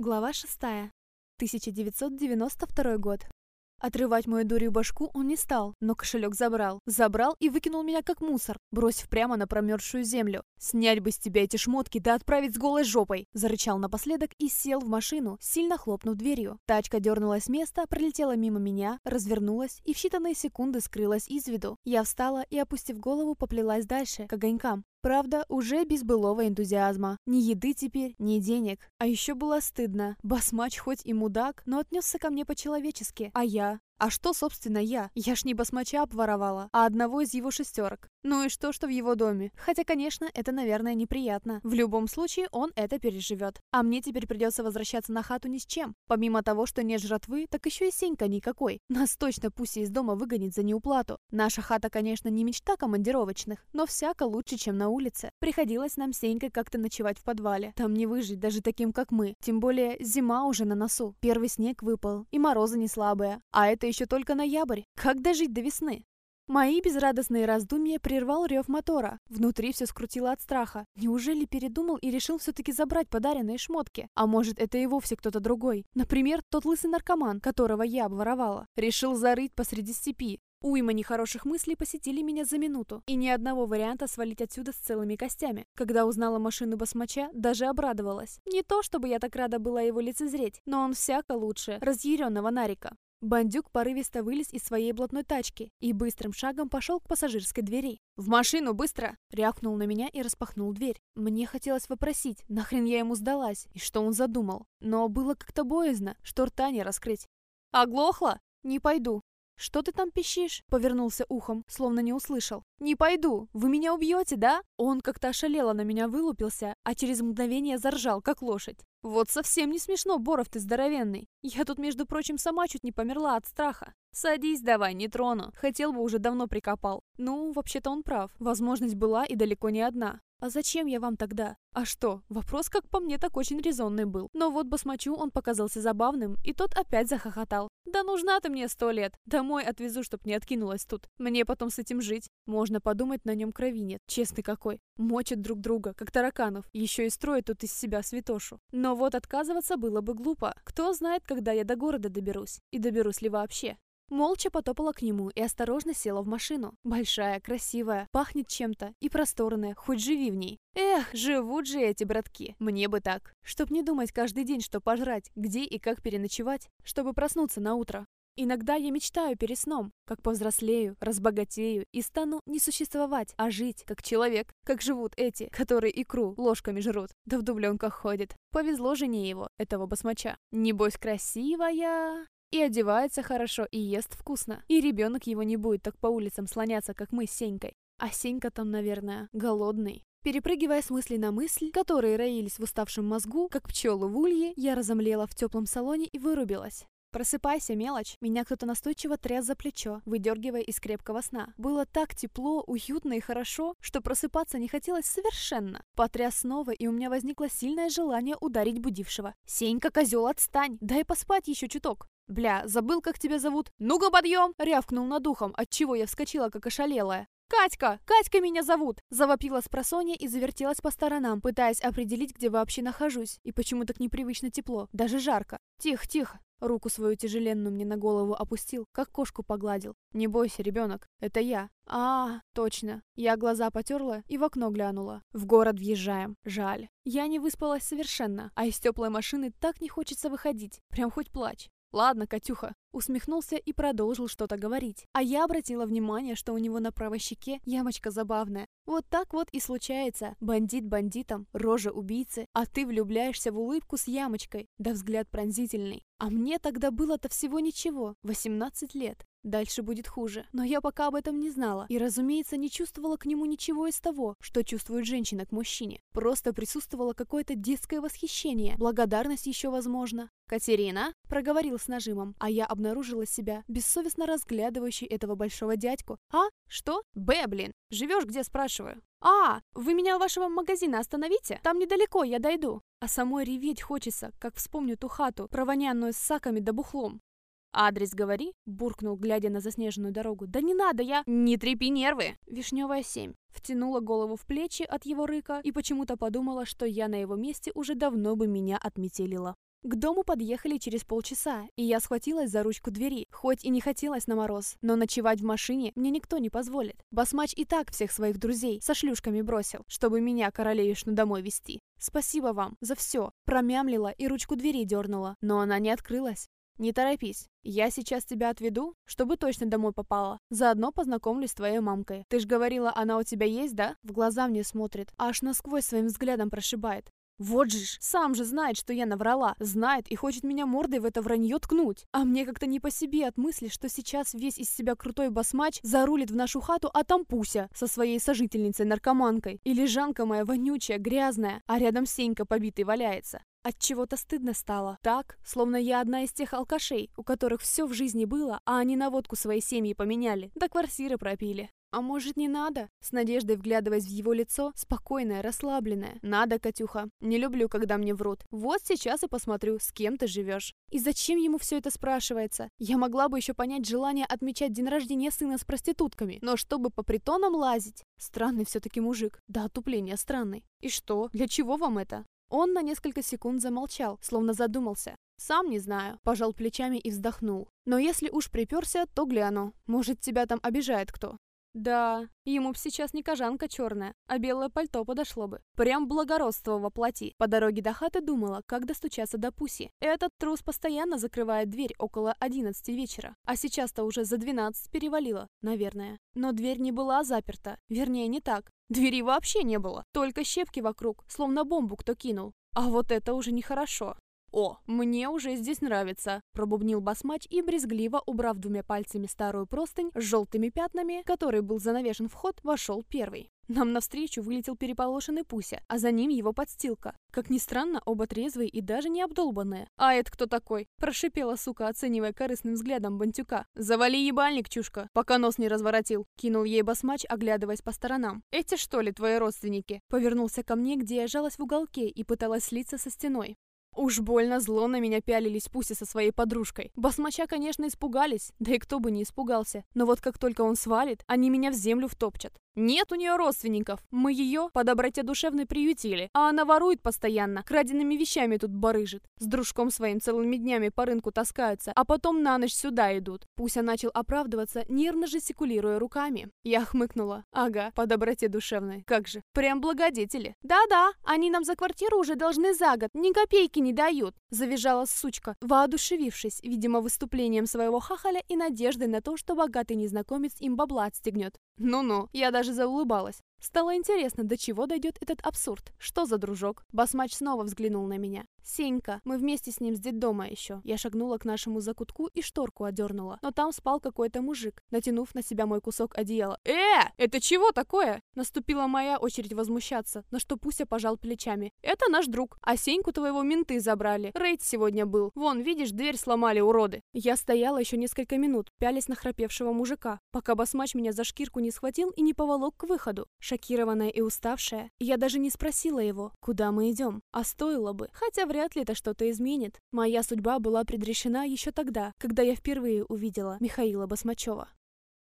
Глава 6. 1992 год. Отрывать мою дурью башку он не стал, но кошелек забрал. Забрал и выкинул меня как мусор, бросив прямо на промерзшую землю. «Снять бы с тебя эти шмотки, да отправить с голой жопой!» Зарычал напоследок и сел в машину, сильно хлопнув дверью. Тачка дернулась с места, пролетела мимо меня, развернулась и в считанные секунды скрылась из виду. Я встала и, опустив голову, поплелась дальше, к огонькам. Правда, уже без былого энтузиазма. Ни еды теперь, ни денег. А еще было стыдно. Басмач хоть и мудак, но отнесся ко мне по-человечески. А я? А что, собственно, я? Я ж не басмача обворовала, а одного из его шестерок. Ну и что, что в его доме? Хотя, конечно, это, наверное, неприятно. В любом случае, он это переживет. А мне теперь придется возвращаться на хату ни с чем. Помимо того, что нет жратвы, так еще и сенька никакой. Нас точно пусть из дома выгонит за неуплату. Наша хата, конечно, не мечта командировочных, но всяко лучше, чем на улице. Приходилось нам Сенькой как-то ночевать в подвале. Там не выжить даже таким, как мы. Тем более, зима уже на носу. Первый снег выпал, и морозы не слабые. А это еще только ноябрь. Как дожить до весны? Мои безрадостные раздумья прервал рев мотора. Внутри все скрутило от страха. Неужели передумал и решил все-таки забрать подаренные шмотки? А может, это и вовсе кто-то другой? Например, тот лысый наркоман, которого я обворовала. Решил зарыть посреди степи. Уйма нехороших мыслей посетили меня за минуту, и ни одного варианта свалить отсюда с целыми костями. Когда узнала машину басмача, даже обрадовалась. Не то, чтобы я так рада была его лицезреть, но он всяко лучше разъяренного Нарика. Бандюк порывисто вылез из своей блатной тачки и быстрым шагом пошел к пассажирской двери. «В машину, быстро!» Рявкнул на меня и распахнул дверь. Мне хотелось вопросить, нахрен я ему сдалась, и что он задумал. Но было как-то боязно, что рта не раскрыть. «Оглохла? Не пойду!» «Что ты там пищишь?» — повернулся ухом, словно не услышал. «Не пойду! Вы меня убьете, да?» Он как-то ошалело на меня вылупился, а через мгновение заржал, как лошадь. «Вот совсем не смешно, Боров ты здоровенный. Я тут, между прочим, сама чуть не померла от страха. Садись давай, не трону. Хотел бы, уже давно прикопал. Ну, вообще-то он прав. Возможность была и далеко не одна. «А зачем я вам тогда?» А что, вопрос, как по мне, так очень резонный был. Но вот басмачу он показался забавным, и тот опять захохотал. «Да нужна ты мне сто лет. Домой отвезу, чтоб не откинулась тут. Мне потом с этим жить. Можно подумать, на нем крови нет. Честный какой. Мочат друг друга, как тараканов. Еще и строят тут из себя святошу. Но вот отказываться было бы глупо. Кто знает, когда я до города доберусь. И доберусь ли вообще. Молча потопала к нему и осторожно села в машину. Большая, красивая, пахнет чем-то и просторная, хоть живи в ней. Эх, живут же эти братки. Мне бы так. Чтоб не думать каждый день, что пожрать, где и как переночевать, чтобы проснуться на утро. Иногда я мечтаю перед сном, как повзрослею, разбогатею и стану не существовать, а жить, как человек, как живут эти, которые икру ложками жрут, да в дубленках ходят. Повезло жене его, этого басмача. Небось красивая, и одевается хорошо, и ест вкусно. И ребенок его не будет так по улицам слоняться, как мы с Сенькой. А Сенька там, наверное, голодный. Перепрыгивая с мысли на мысль, которые роились в уставшем мозгу, как пчелы в улье, я разомлела в теплом салоне и вырубилась. «Просыпайся, мелочь!» Меня кто-то настойчиво тряс за плечо, выдергивая из крепкого сна. Было так тепло, уютно и хорошо, что просыпаться не хотелось совершенно. Потряс снова, и у меня возникло сильное желание ударить будившего. «Сенька, козел, отстань! Дай поспать еще чуток!» «Бля, забыл, как тебя зовут?» «Ну-ка, подъем!» — рявкнул над ухом, отчего я вскочила, как ошалелая. «Катька! Катька меня зовут!» Завопила с просонья и завертелась по сторонам, пытаясь определить, где вообще нахожусь. И почему так непривычно тепло, даже жарко. «Тихо, тихо!» Руку свою тяжеленную мне на голову опустил, как кошку погладил. «Не бойся, ребенок, это я». А, точно. Я глаза потерла и в окно глянула. В город въезжаем. Жаль. Я не выспалась совершенно, а из теплой машины так не хочется выходить. Прям хоть плачь. «Ладно, Катюха», усмехнулся и продолжил что-то говорить. А я обратила внимание, что у него на правой щеке ямочка забавная. Вот так вот и случается. Бандит бандитом, рожа убийцы, а ты влюбляешься в улыбку с ямочкой, да взгляд пронзительный. А мне тогда было-то всего ничего, 18 лет. Дальше будет хуже. Но я пока об этом не знала. И, разумеется, не чувствовала к нему ничего из того, что чувствует женщина к мужчине. Просто присутствовало какое-то детское восхищение. Благодарность еще возможно. «Катерина?» – проговорил с нажимом, а я обнаружила себя бессовестно разглядывающей этого большого дядьку. «А? Что? Б, блин! Живешь где, спрашиваю?» «А, вы меня у вашего магазина остановите? Там недалеко, я дойду». А самой реветь хочется, как вспомню ту хату, провонянную с саками да бухлом. «Адрес говори», — буркнул, глядя на заснеженную дорогу. «Да не надо, я...» «Не трепи нервы!» Вишневая семь. Втянула голову в плечи от его рыка и почему-то подумала, что я на его месте уже давно бы меня отметелила. К дому подъехали через полчаса, и я схватилась за ручку двери, хоть и не хотелось на мороз, но ночевать в машине мне никто не позволит. Басмач и так всех своих друзей со шлюшками бросил, чтобы меня, королевишну, домой вести. Спасибо вам за все. Промямлила и ручку двери дернула, но она не открылась. «Не торопись. Я сейчас тебя отведу, чтобы точно домой попала. Заодно познакомлюсь с твоей мамкой. Ты ж говорила, она у тебя есть, да?» В глаза мне смотрит, аж насквозь своим взглядом прошибает. Вот же ж, сам же знает, что я наврала, знает и хочет меня мордой в это вранье ткнуть. А мне как-то не по себе от мысли, что сейчас весь из себя крутой басмач зарулит в нашу хату, а там Пуся со своей сожительницей-наркоманкой. И лежанка моя вонючая, грязная, а рядом Сенька побитый валяется. От чего-то стыдно стало. Так, словно я одна из тех алкашей, у которых все в жизни было, а они на водку своей семьи поменяли, да квартиры пропили. А может, не надо? С надеждой вглядываясь в его лицо, спокойное, расслабленное. Надо, Катюха. Не люблю, когда мне врут. Вот сейчас и посмотрю, с кем ты живешь. И зачем ему все это спрашивается? Я могла бы еще понять желание отмечать день рождения сына с проститутками. Но чтобы по притонам лазить? Странный все-таки мужик. Да, отупление странный. И что? Для чего вам это? Он на несколько секунд замолчал, словно задумался. «Сам не знаю», – пожал плечами и вздохнул. «Но если уж приперся, то гляну. Может, тебя там обижает кто. Да, ему б сейчас не кожанка черная, а белое пальто подошло бы. Прям благородство воплоти. По дороге до хаты думала, как достучаться до Пуси. Этот трус постоянно закрывает дверь около 11 вечера. А сейчас-то уже за 12 перевалило, наверное. Но дверь не была заперта. Вернее, не так. Двери вообще не было. Только щепки вокруг, словно бомбу кто кинул. А вот это уже нехорошо. «О, мне уже здесь нравится», – пробубнил басмач и, брезгливо убрав двумя пальцами старую простынь с желтыми пятнами, который был занавешен вход, вошел первый. Нам навстречу вылетел переполошенный Пуся, а за ним его подстилка. Как ни странно, оба трезвые и даже не обдолбанные. «А это кто такой?» – прошипела сука, оценивая корыстным взглядом Бантюка. «Завали ебальник, чушка, пока нос не разворотил!» – кинул ей басмач, оглядываясь по сторонам. «Эти что ли твои родственники?» Повернулся ко мне, где я жалась в уголке и пыталась слиться со стеной. Уж больно зло на меня пялились Пуси со своей подружкой. Басмача, конечно, испугались, да и кто бы не испугался. Но вот как только он свалит, они меня в землю втопчат. Нет у нее родственников. Мы ее по доброте душевной приютили, а она ворует постоянно, краденными вещами тут барыжит. С дружком своим целыми днями по рынку таскаются, а потом на ночь сюда идут. Пуся начал оправдываться, нервно жестикулируя руками. Я хмыкнула. Ага, по доброте душевной. Как же, прям благодетели. Да-да, они нам за квартиру уже должны за год, ни копейки не дают. Завизжала сучка, воодушевившись, видимо, выступлением своего хахаля и надеждой на то, что богатый незнакомец им бабла отстегнет. Ну-ну, я даже заулыбалась. Стало интересно, до чего дойдет этот абсурд. Что за дружок? Басмач снова взглянул на меня. Сенька. Мы вместе с ним с детдома еще. Я шагнула к нашему закутку и шторку одернула. Но там спал какой-то мужик, натянув на себя мой кусок одеяла. «Э, это чего такое?» Наступила моя очередь возмущаться, на что Пуся пожал плечами. «Это наш друг, а Сеньку твоего менты забрали. Рейд сегодня был. Вон, видишь, дверь сломали, уроды». Я стояла еще несколько минут, пялись на храпевшего мужика, пока басмач меня за шкирку не схватил и не поволок к выходу. Шокированная и уставшая, я даже не спросила его, куда мы идем. А стоило бы, хотя вряд ли это что-то изменит. Моя судьба была предрешена еще тогда, когда я впервые увидела Михаила Басмачева.